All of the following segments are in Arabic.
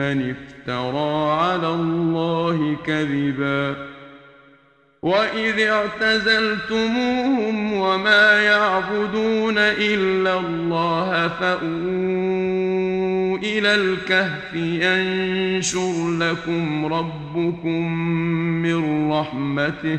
افترى على الله كذبا وإذ اعتزلتموهم وما يعبدون إلا الله فأووا إلى الكهف ينشر لكم ربكم من رحمته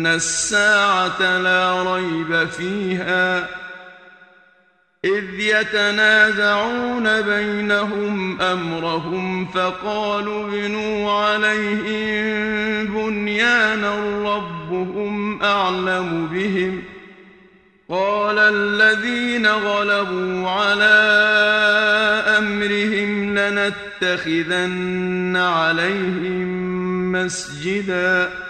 وان الساعة لا ريب فيها اذ يتنازعون بينهم امرهم فقالوا ابنوا عليهم بنيانا ربهم اعلم بهم قال الذين غلبوا على امرهم لنتخذن عليهم مسجدا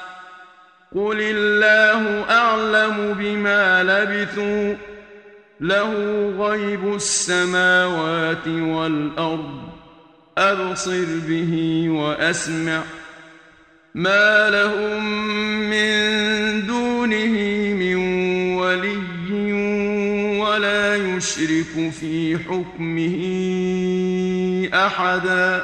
قل الله أعلم بما لبثوا له غيب السماوات والأرض أبصر به وأسمع ما لهم من دونه من ولي يشرك في حكمه احدا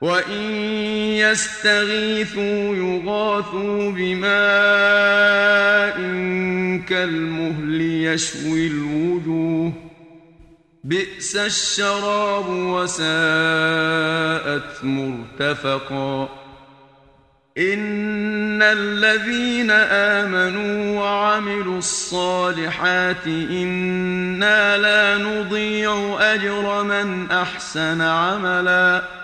وإن يستغيثوا يغاثوا بماء كالمهل يشوي الوجوه بئس الشراب وساءت مرتفقا ان الذين امنوا وعملوا الصالحات أنا لا نضيع اجر من احسن عملا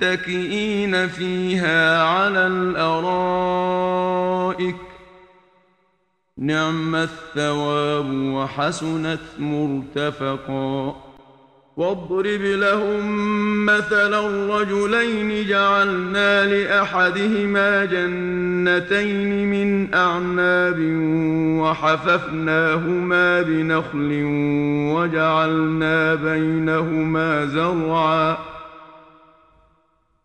متكئين فيها على الأرائك. نعم الثواب وحسنت مرتفقا. واضرب لهم مثلا الرجلين جعلنا لأحدهما جنتين من أعناب وحففناهما بنخل وجعلنا بينهما زرعا.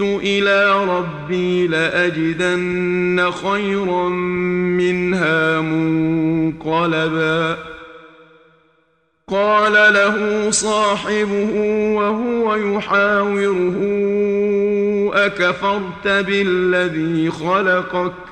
إلى ربي لأجدن خيرا منها منقلبا. قال له صاحبه وهو يحاوره أكفرت بالذي خلقك؟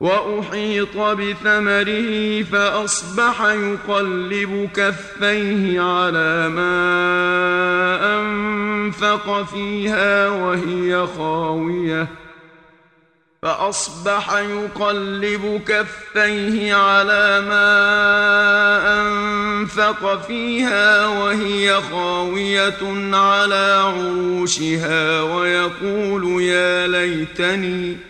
وأحيط بثمره فأصبح يقلب كفيه على ما أنفق فيها وهي خاوية. فأصبح يقلب كفيه على ما أنفق فيها وهي خاوية على عروشها ويقول يا ليتني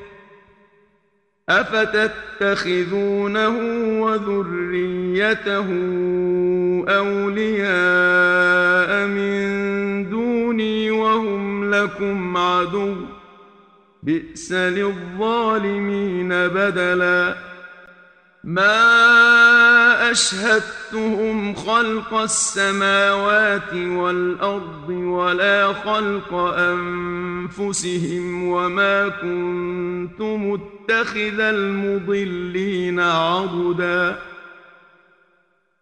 افتتخذونه وذريته اولياء من دوني وهم لكم عدو بئس للظالمين بدلا ما اشهدتهم خلق السماوات والارض ولا خلق انفسهم وما كنت متخذ المضلين عضدا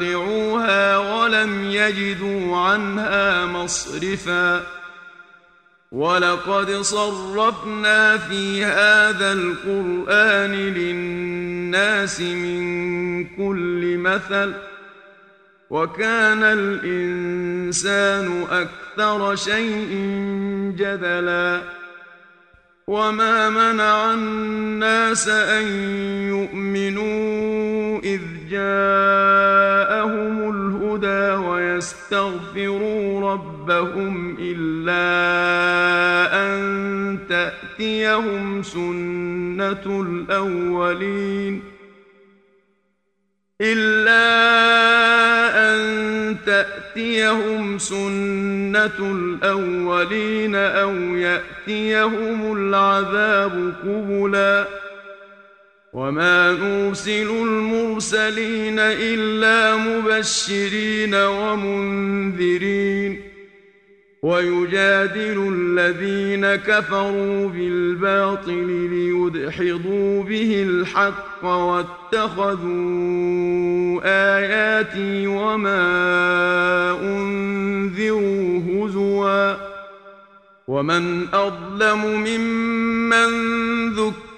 واقعوها ولم يجدوا عنها مصرفا. ولقد صرفنا في هذا القرآن للناس من كل مثل وكان الإنسان أكثر شيء جدلا وما منع الناس أن يؤمنوا إذ جاءهم الهدى ويستغفروا ربهم إلا أن تأتيهم سنة الأولين إلا أن سنة الأولين أو يأتيهم العذاب قبلا وما نرسل المرسلين إلا مبشرين ومنذرين ويجادل الذين كفروا بالباطل ليدحضوا به الحق واتخذوا آياتي وما أنذروا هزوا ومن أظلم ممن ذكر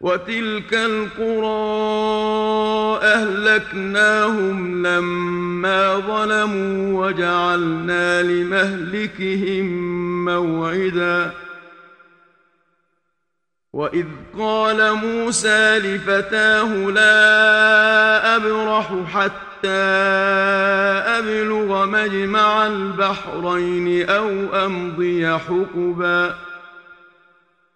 وتلك القرى أهلكناهم لما ظلموا وجعلنا لمهلكهم موعدا. وإذ قال موسى لفتاه لا أبرح حتى أبلغ مجمع البحرين أو أمضي حقبا.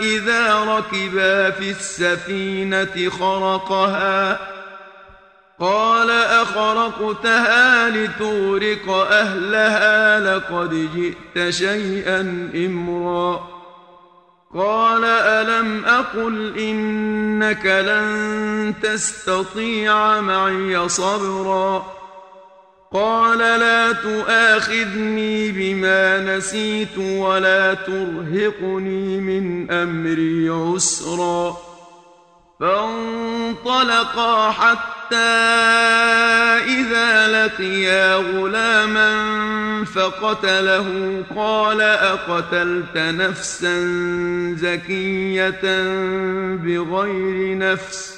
إذا ركبا في السفينة خرقها قال أخرقتها لتغرق أهلها لقد جئت شيئا إمرا قال ألم أقل إنك لن تستطيع معي صبرا قال لا تؤاخذني بما نسيت ولا ترهقني من أمري عسرا. فانطلقا حتى إذا لقيا غلاما فقتله. قال أقتلت نفسا زكية بغير نفس؟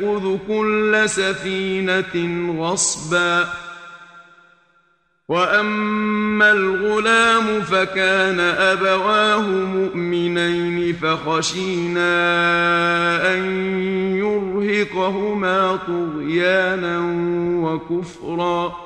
يأخذ كل سفينة غصباً. وأما الغلام فكان أبواه مؤمنين فخشينا أن يرهقهما طغيانا وكفرا.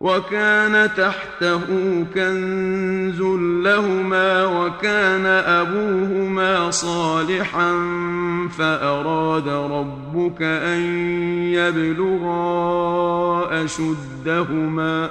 وكان تحته كنز لهما وكان أبوهما صالحا فأراد ربك أن يبلغا أشدهما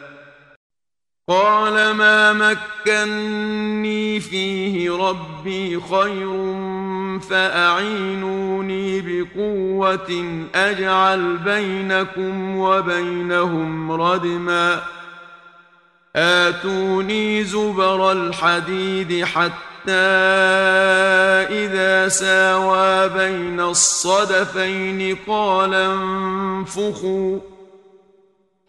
قال ما مكني فيه ربي خير فأعينوني بقوة أجعل بينكم وبينهم ردما آتوني زبر الحديد حتى إذا ساوى بين الصدفين قال انفخوا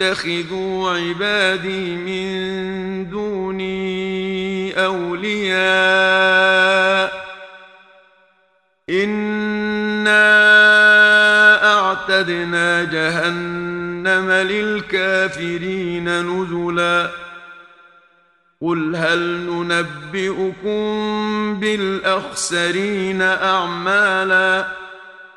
يتخذوا عبادي من دوني أولياء. إنا أعتدنا جهنم للكافرين نزلا. قل هل ننبئكم بالأخسرين أعمالا؟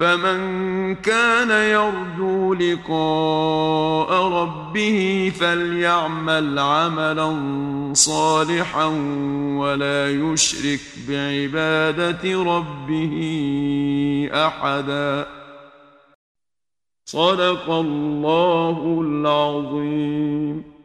فمن كان يرجو لقاء ربه فليعمل عملا صالحا ولا يشرك بعبادة ربه أحدا. صدق الله العظيم.